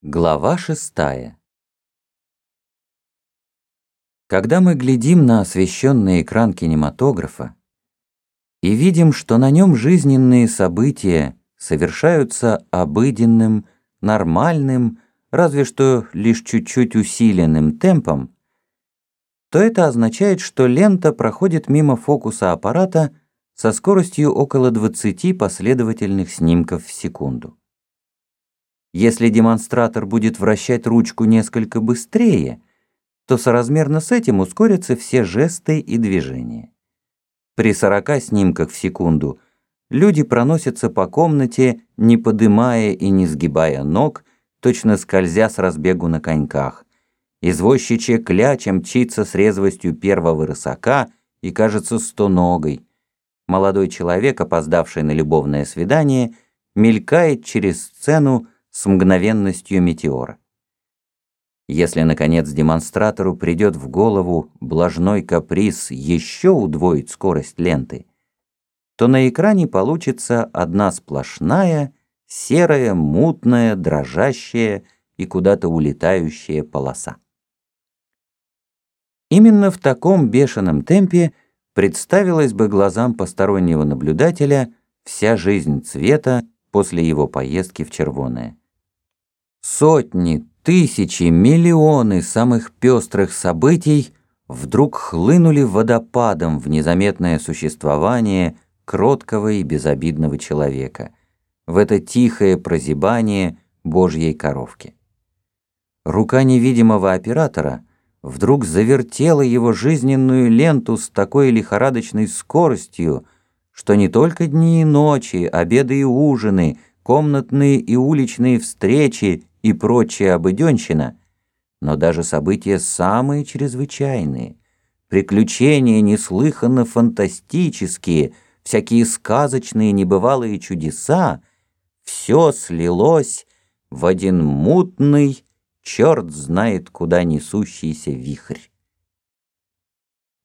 Глава шестая Когда мы глядим на освещенный экран кинематографа и видим, что на нем жизненные события совершаются обыденным, нормальным, разве что лишь чуть-чуть усиленным темпом, то это означает, что лента проходит мимо фокуса аппарата со скоростью около 20 последовательных снимков в секунду. Если демонстратор будет вращать ручку несколько быстрее, то соразмерно с этим ускорятся все жесты и движения. При 40 снимках в секунду люди проносятся по комнате, не подымая и не сгибая ног, точно скользя с разбегу на коньках. Извозчичья кляча мчится с резвостью первого рысака и кажется стоногой. Молодой человек, опоздавший на любовное свидание, мелькает через сцену, с мгновенностью метеора. Если, наконец, демонстратору придет в голову блажной каприз еще удвоить скорость ленты, то на экране получится одна сплошная, серая, мутная, дрожащая и куда-то улетающая полоса. Именно в таком бешеном темпе представилась бы глазам постороннего наблюдателя вся жизнь цвета после его поездки в Червоное. Сотни, тысячи, миллионы самых пестрых событий вдруг хлынули водопадом в незаметное существование кроткого и безобидного человека, в это тихое прозябание Божьей коровки. Рука невидимого оператора вдруг завертела его жизненную ленту с такой лихорадочной скоростью, что не только дни и ночи, обеды и ужины, комнатные и уличные встречи и прочая обыденщина, но даже события самые чрезвычайные, приключения неслыханно фантастические, всякие сказочные небывалые чудеса, все слилось в один мутный, черт знает куда несущийся вихрь.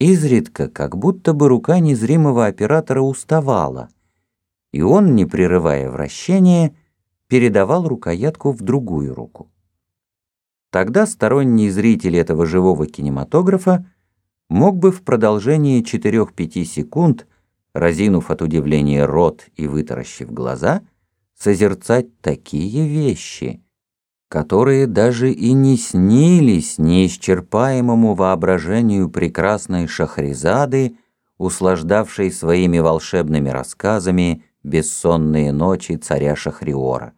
Изредка, как будто бы рука незримого оператора уставала, и он, не прерывая вращения, передавал рукоятку в другую руку. Тогда сторонний зритель этого живого кинематографа мог бы в продолжении 4-5 секунд, разинув от удивления рот и вытаращив глаза, созерцать такие вещи, которые даже и не снились неисчерпаемому воображению прекрасной Шахризады, услаждавшей своими волшебными рассказами бессонные ночи царя Шахриора.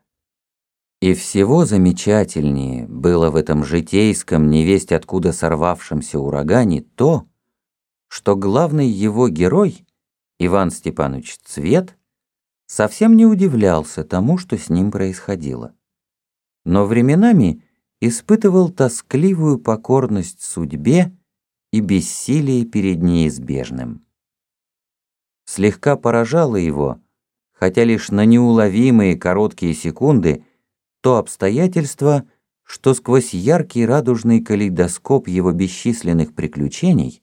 И всего замечательнее было в этом житейском, невесть откуда сорвавшемся урагане то, что главный его герой, Иван Степанович Цвет, совсем не удивлялся тому, что с ним происходило. Но временами испытывал тоскливую покорность судьбе и бессилие перед неизбежным. Слегка поражало его, хотя лишь на неуловимые короткие секунды, то обстоятельство, что сквозь яркий радужный калейдоскоп его бесчисленных приключений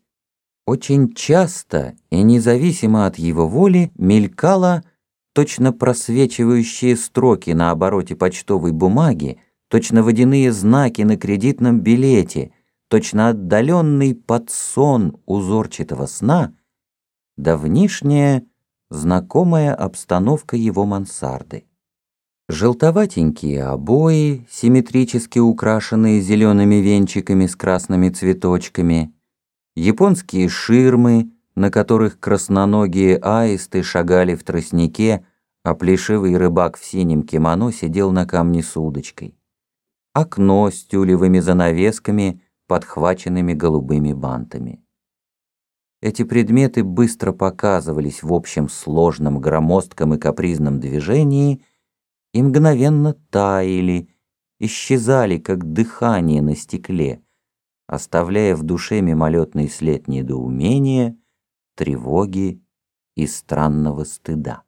очень часто и независимо от его воли мелькало точно просвечивающие строки на обороте почтовой бумаги, точно водяные знаки на кредитном билете, точно отдаленный подсон узорчатого сна, давнишняя знакомая обстановка его мансарды. Желтоватенькие обои, симметрически украшенные зелеными венчиками с красными цветочками, японские ширмы, на которых красноногие аисты шагали в тростнике, а плешивый рыбак в синем кимоно сидел на камне с удочкой. Окно с тюлевыми занавесками, подхваченными голубыми бантами. Эти предметы быстро показывались в общем сложном, громоздком и капризном движении — и мгновенно таяли, исчезали, как дыхание на стекле, оставляя в душе мимолетный след недоумения, тревоги и странного стыда.